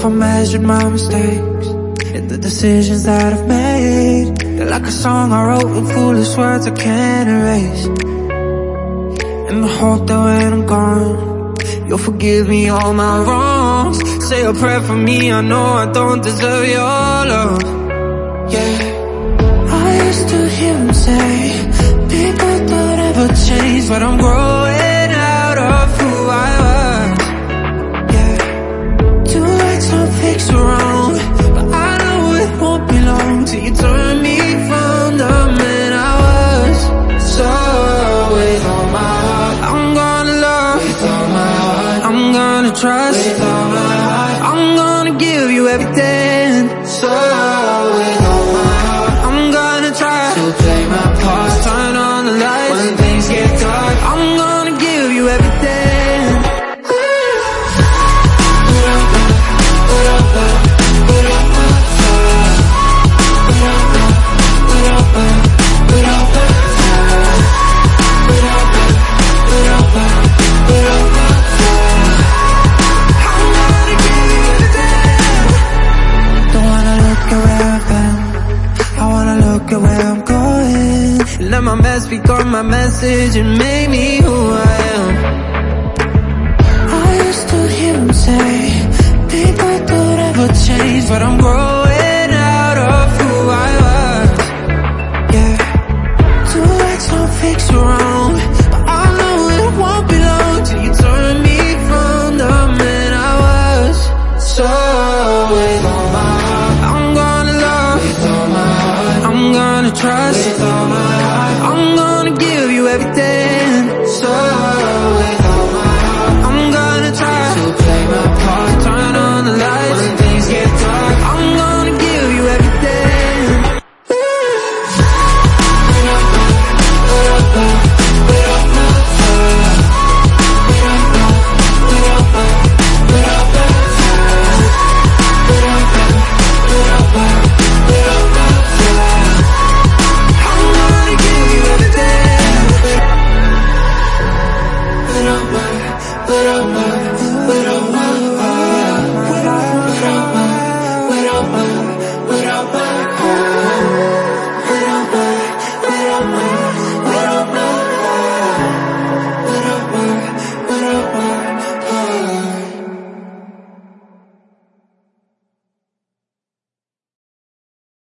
if I measured my mistakes And the decisions that I've made They're like a song I wrote with foolish words I can't erase. And I hope that when I'm gone You'll forgive me all my wrongs. Say a prayer for me, I know I don't deserve your love. Yeah. I used to hear him say People don't ever change But I'm growing trust. I'm gonna give you everything. So look at where I'm going. Let my mess become my message And make me who I am. I used to hear him say People don't ever change But I'm growing trust. I'm gonna give you everything little, my, little, my, my.